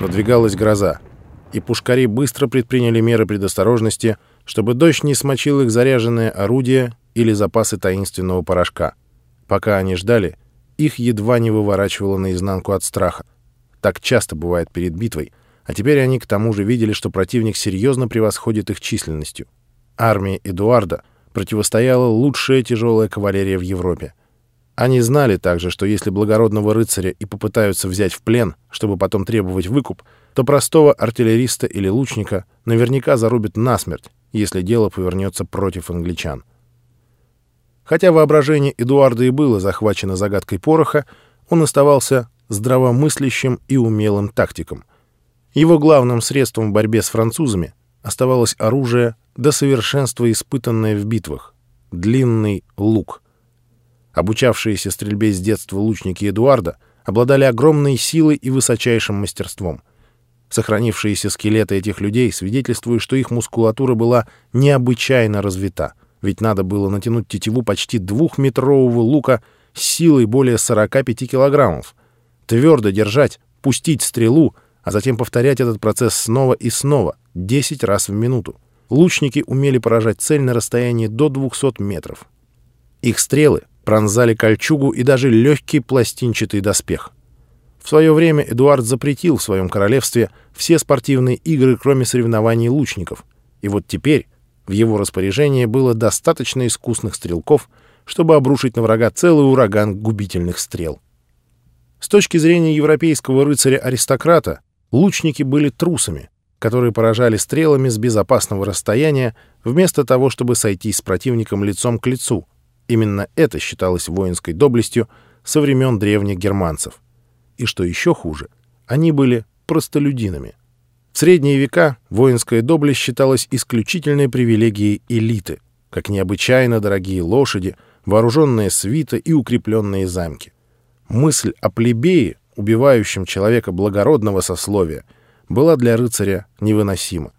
Надвигалась гроза, и пушкари быстро предприняли меры предосторожности, чтобы дождь не смочил их заряженное орудие или запасы таинственного порошка. Пока они ждали, их едва не выворачивало наизнанку от страха. Так часто бывает перед битвой, а теперь они к тому же видели, что противник серьезно превосходит их численностью. Армии Эдуарда противостояла лучшая тяжелая кавалерия в Европе. Они знали также, что если благородного рыцаря и попытаются взять в плен, чтобы потом требовать выкуп, то простого артиллериста или лучника наверняка зарубят насмерть, если дело повернется против англичан. Хотя воображение Эдуарда и было захвачено загадкой пороха, он оставался здравомыслящим и умелым тактиком. Его главным средством в борьбе с французами оставалось оружие до совершенства испытанное в битвах — длинный лук. Обучавшиеся стрельбе с детства лучники Эдуарда обладали огромной силой и высочайшим мастерством. Сохранившиеся скелеты этих людей свидетельствуют, что их мускулатура была необычайно развита, ведь надо было натянуть тетиву почти двухметрового лука с силой более 45 килограммов, твердо держать, пустить стрелу, а затем повторять этот процесс снова и снова, 10 раз в минуту. Лучники умели поражать цель на расстоянии до 200 метров. Их стрелы пронзали кольчугу и даже легкий пластинчатый доспех. В свое время Эдуард запретил в своем королевстве все спортивные игры, кроме соревнований лучников. И вот теперь в его распоряжении было достаточно искусных стрелков, чтобы обрушить на врага целый ураган губительных стрел. С точки зрения европейского рыцаря-аристократа, лучники были трусами, которые поражали стрелами с безопасного расстояния, вместо того, чтобы сойти с противником лицом к лицу. Именно это считалось воинской доблестью со времен древних германцев. И что еще хуже, они были простолюдинами. В средние века воинская доблесть считалась исключительной привилегией элиты, как необычайно дорогие лошади, вооруженные свита и укрепленные замки. Мысль о плебее, убивающем человека благородного сословия, была для рыцаря невыносима.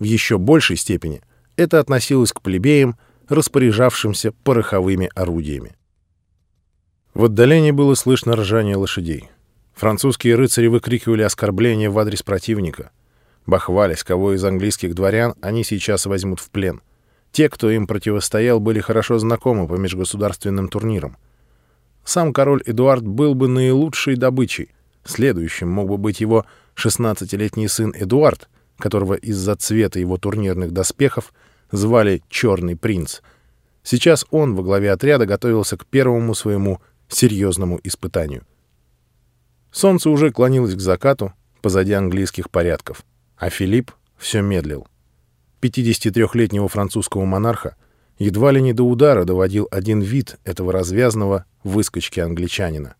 В еще большей степени это относилось к плебеям, распоряжавшимся пороховыми орудиями. В отдалении было слышно ржание лошадей. Французские рыцари выкрикивали оскорбления в адрес противника. Бахвались, кого из английских дворян они сейчас возьмут в плен. Те, кто им противостоял, были хорошо знакомы по межгосударственным турнирам. Сам король Эдуард был бы наилучшей добычей. Следующим мог бы быть его 16-летний сын Эдуард, которого из-за цвета его турнирных доспехов звали «Черный принц». Сейчас он во главе отряда готовился к первому своему серьезному испытанию. Солнце уже клонилось к закату позади английских порядков, а Филипп все медлил. 53-летнего французского монарха едва ли не до удара доводил один вид этого развязного выскочки англичанина.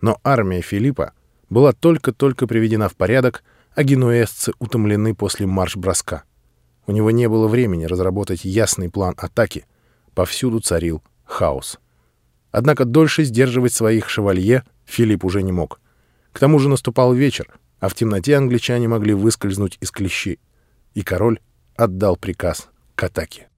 Но армия Филиппа была только-только приведена в порядок, а генуэзцы утомлены после марш-броска. У него не было времени разработать ясный план атаки. Повсюду царил хаос. Однако дольше сдерживать своих шевалье Филипп уже не мог. К тому же наступал вечер, а в темноте англичане могли выскользнуть из клещей. И король отдал приказ к атаке.